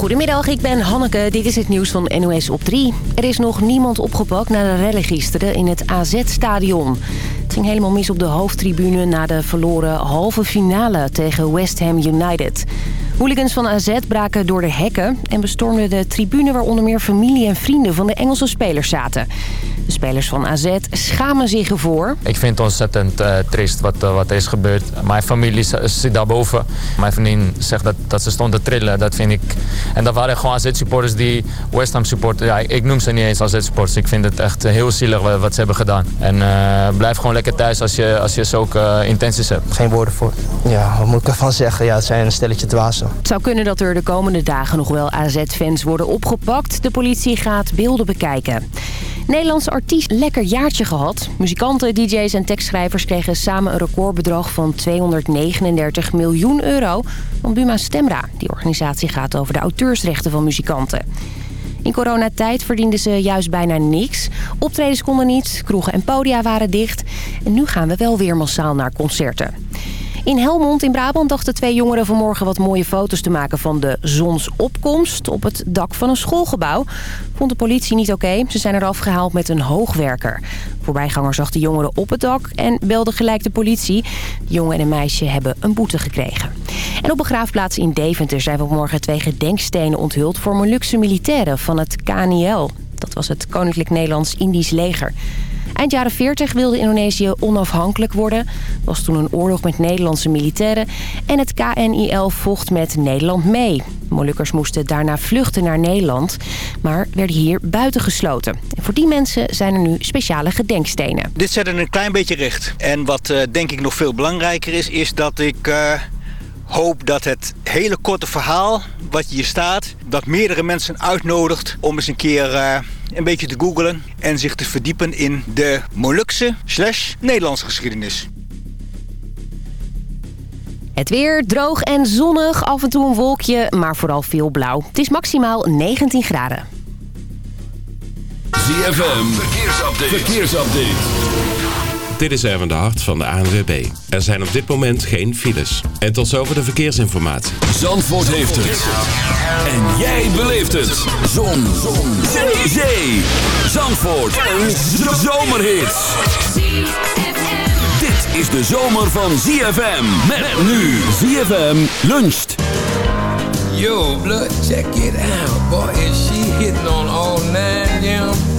Goedemiddag, ik ben Hanneke. Dit is het nieuws van NOS op 3. Er is nog niemand opgepakt na de rellen in het AZ-stadion. Het ging helemaal mis op de hoofdtribune na de verloren halve finale tegen West Ham United. Hooligans van AZ braken door de hekken en bestormden de tribune... waar onder meer familie en vrienden van de Engelse spelers zaten. De spelers van AZ schamen zich ervoor. Ik vind het ontzettend uh, triest wat, uh, wat er is gebeurd. Mijn familie zit daarboven. Mijn vriendin zegt dat, dat ze stond te trillen. Dat vind ik... En dat waren gewoon AZ-supporters die West Ham supporters... Ja, ik noem ze niet eens AZ-supporters. Ik vind het echt heel zielig wat ze hebben gedaan. En uh, blijf gewoon lekker thuis als je, als je zulke intenties hebt. Geen woorden voor. Ja, wat moet ik ervan zeggen? Ja, het zijn een stelletje dwazen. Het zou kunnen dat er de komende dagen nog wel AZ-fans worden opgepakt. De politie gaat beelden bekijken. Nederlandse artiest lekker jaartje gehad. Muzikanten, dj's en tekstschrijvers kregen samen een recordbedrag van 239 miljoen euro van Buma Stemra. Die organisatie gaat over de auteursrechten van muzikanten. In coronatijd verdienden ze juist bijna niks. Optredens konden niet, kroegen en podia waren dicht. En nu gaan we wel weer massaal naar concerten. In Helmond in Brabant dachten twee jongeren vanmorgen wat mooie foto's te maken van de zonsopkomst op het dak van een schoolgebouw. Vond de politie niet oké. Ze zijn eraf gehaald met een hoogwerker. Voorbijganger zag de jongeren op het dak en belde gelijk de politie. De jongen en een meisje hebben een boete gekregen. En op een graafplaats in Deventer zijn vanmorgen twee gedenkstenen onthuld voor Molukse militairen van het KNIL. Dat was het Koninklijk Nederlands-Indisch Leger. Eind jaren 40 wilde Indonesië onafhankelijk worden. Er was toen een oorlog met Nederlandse militairen. En het KNIL vocht met Nederland mee. Molukkers moesten daarna vluchten naar Nederland. Maar werden hier buitengesloten. En voor die mensen zijn er nu speciale gedenkstenen. Dit zet een klein beetje recht. En wat uh, denk ik nog veel belangrijker is... is dat ik... Uh hoop dat het hele korte verhaal wat hier staat... dat meerdere mensen uitnodigt om eens een keer uh, een beetje te googlen... en zich te verdiepen in de Molukse slash Nederlandse geschiedenis. Het weer droog en zonnig, af en toe een wolkje, maar vooral veel blauw. Het is maximaal 19 graden. ZFM, verkeersupdate. verkeersupdate. Dit is Erwin de Hart van de ANWB. Er zijn op dit moment geen files. En tot zover de verkeersinformatie. Zandvoort heeft het. En jij beleeft het. Zon. Zon. Zee. Zee. Zandvoort. Een zomerhit. Dit is de zomer van ZFM. Met nu ZFM luncht. Yo, blood, check it out. Boy, is she hitting on all nine, yeah.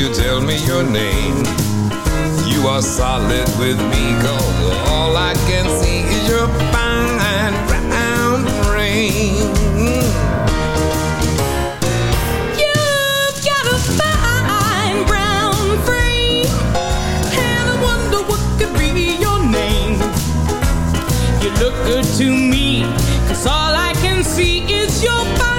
you tell me your name? You are solid with me, cause all I can see is your fine brown frame. You've got a fine brown frame, and I wonder what could be your name. You look good to me, cause all I can see is your fine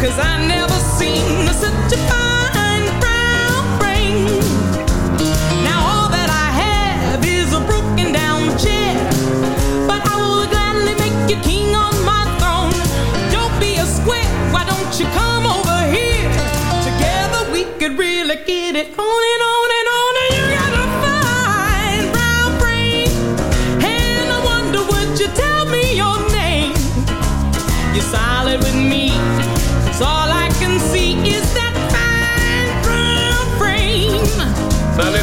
cause I never seen such a fine brown frame. Now all that I have is a broken down chair, but I will gladly make you king on my throne. Don't be a square, why don't you come over here? Together we could really get it on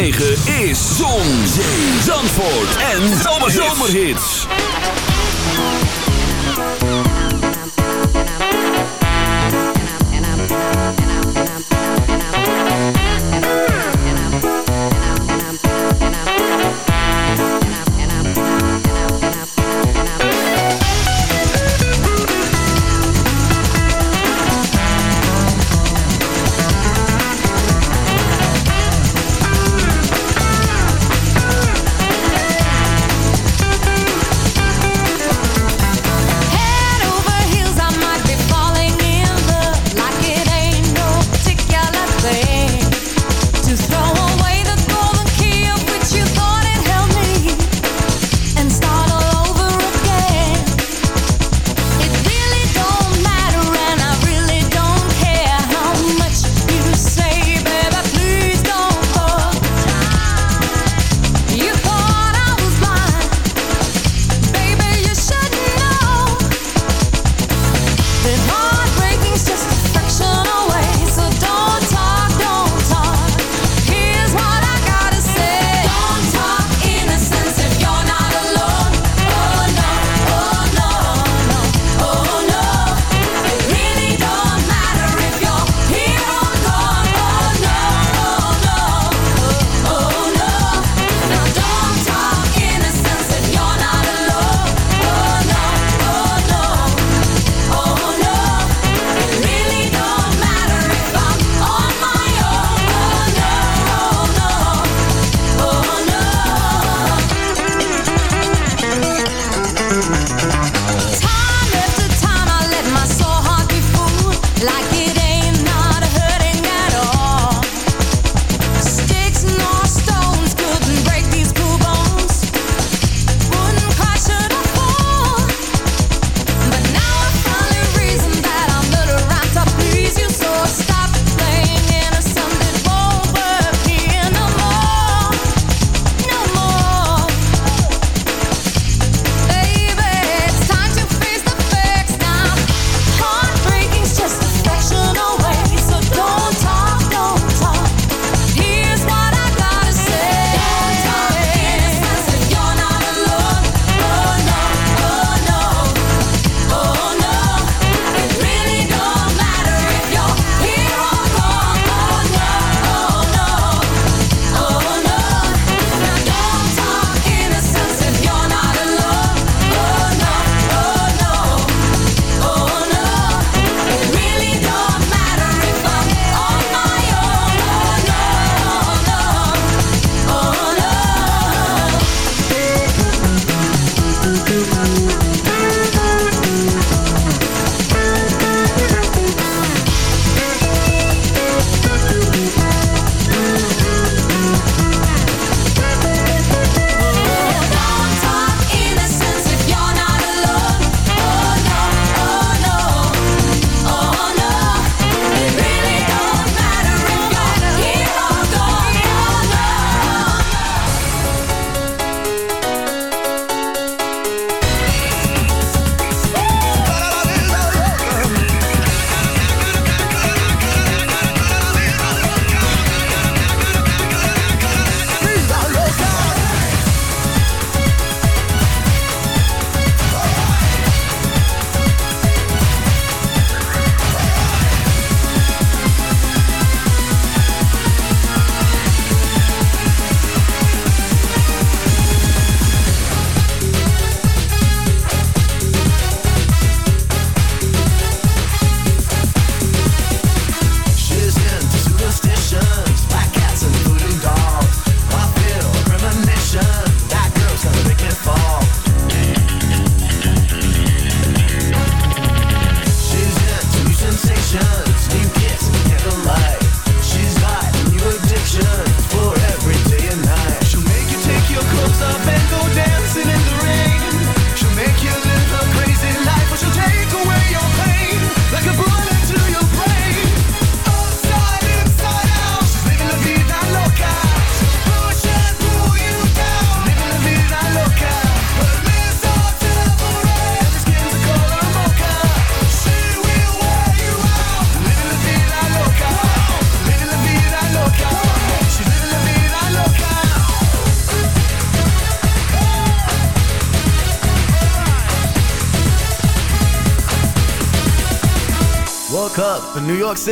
9.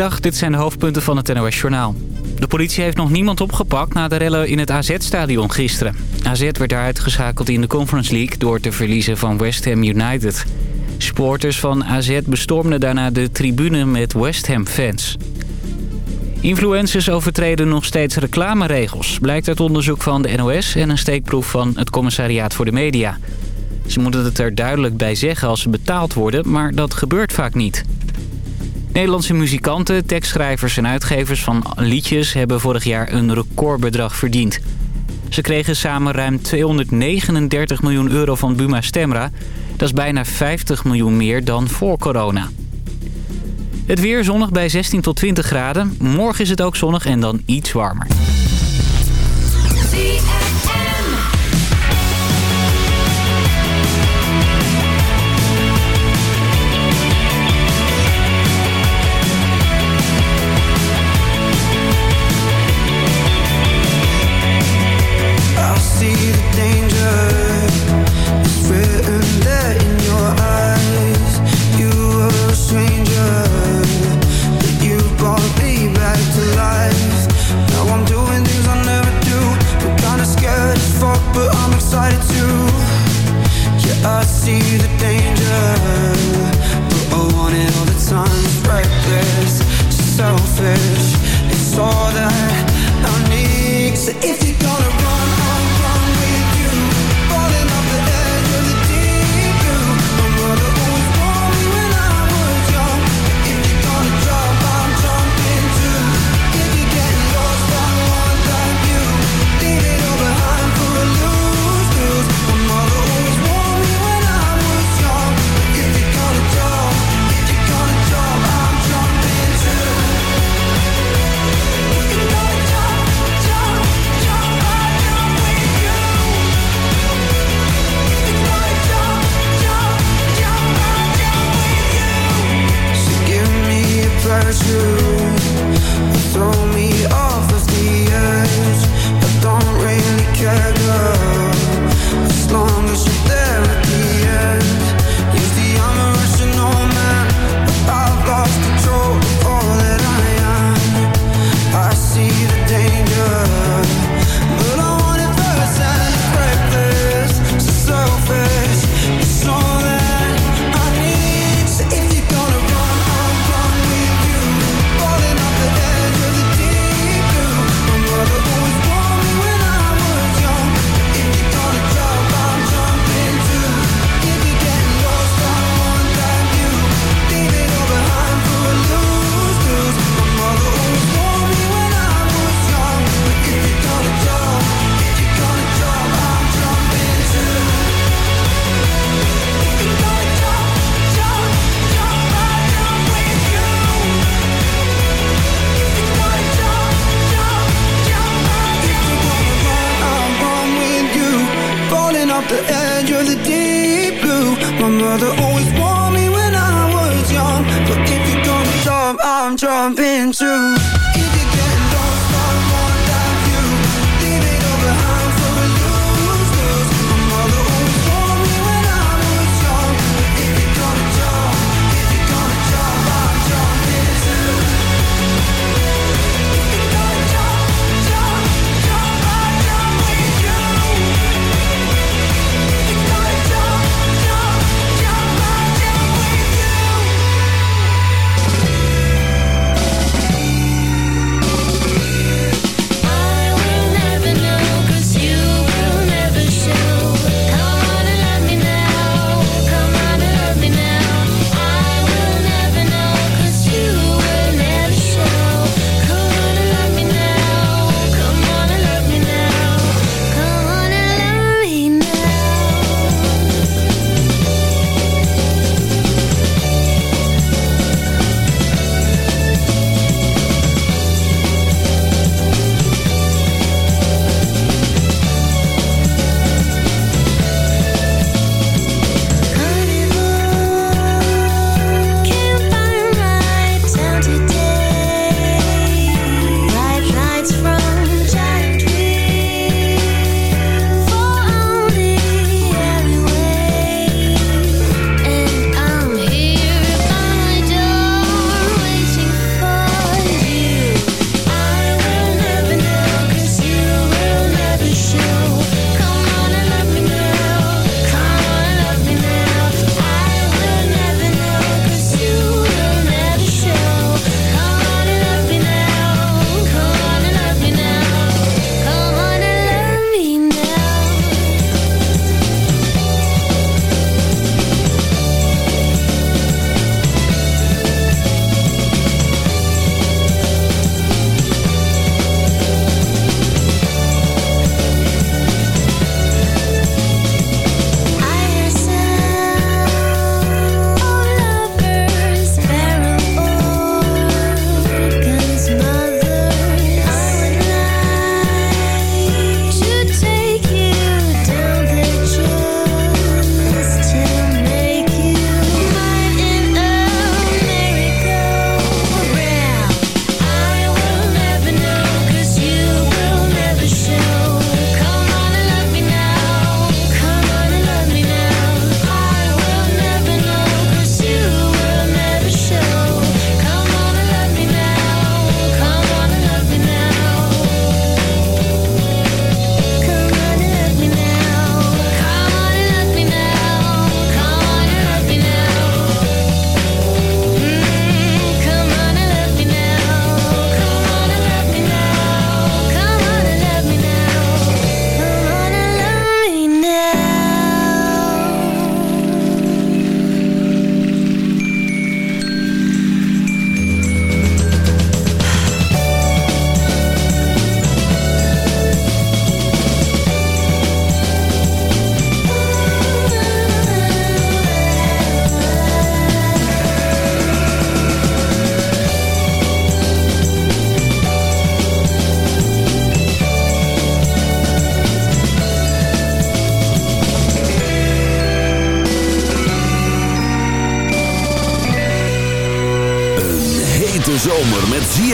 Dit zijn de hoofdpunten van het NOS-journaal. De politie heeft nog niemand opgepakt na de rellen in het AZ-stadion gisteren. AZ werd daaruit geschakeld in de Conference League door te verliezen van West Ham United. Sporters van AZ bestormden daarna de tribune met West Ham-fans. Influencers overtreden nog steeds reclameregels, blijkt uit onderzoek van de NOS en een steekproef van het Commissariaat voor de Media. Ze moeten het er duidelijk bij zeggen als ze betaald worden, maar dat gebeurt vaak niet. Nederlandse muzikanten, tekstschrijvers en uitgevers van liedjes... hebben vorig jaar een recordbedrag verdiend. Ze kregen samen ruim 239 miljoen euro van Buma Stemra. Dat is bijna 50 miljoen meer dan voor corona. Het weer zonnig bij 16 tot 20 graden. Morgen is het ook zonnig en dan iets warmer.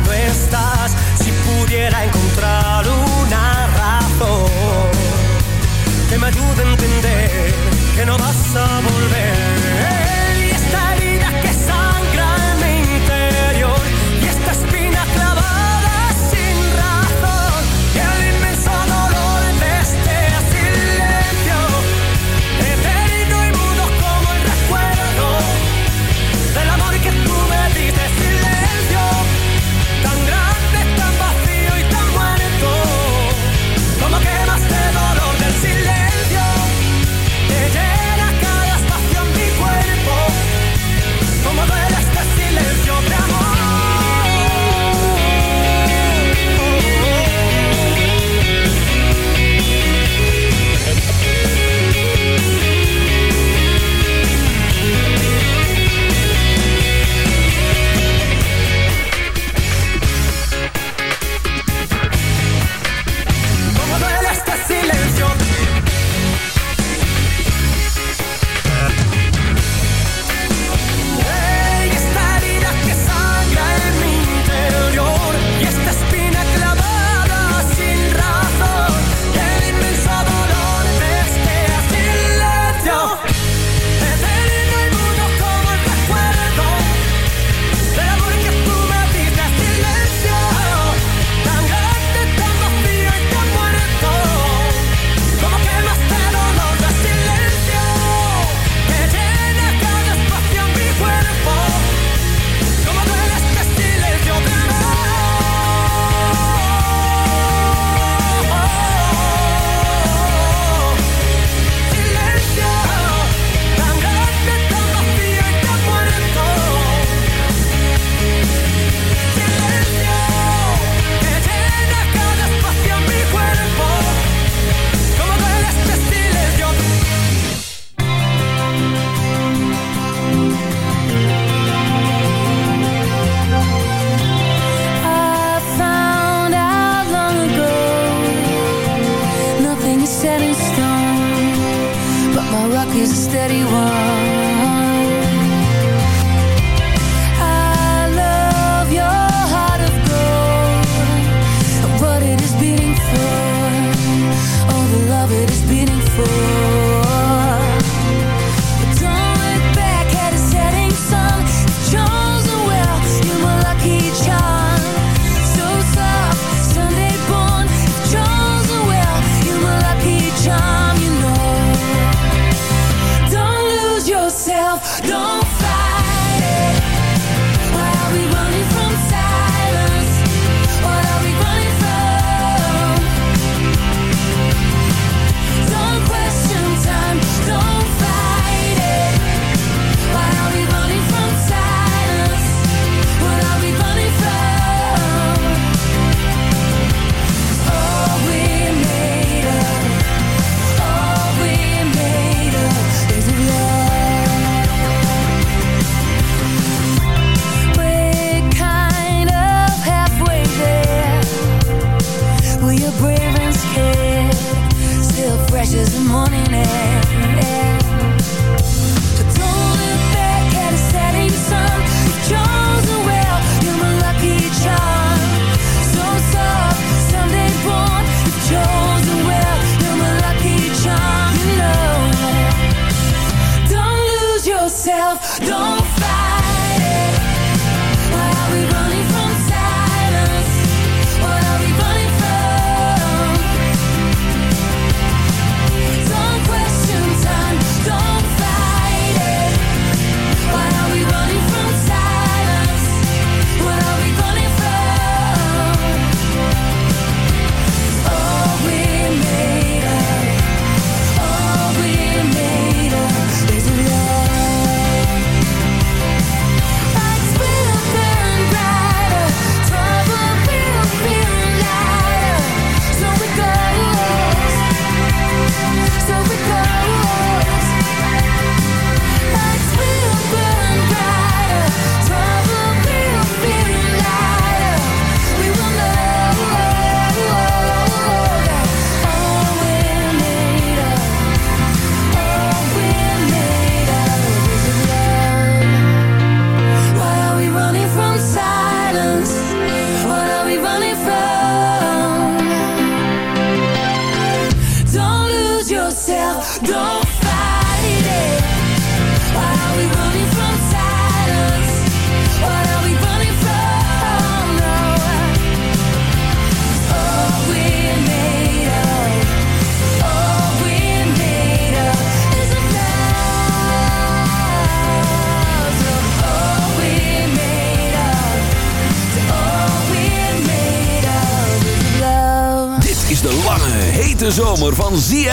no estás. Si pudiera encontrar una razón que me ayude a entender que no vas a volver.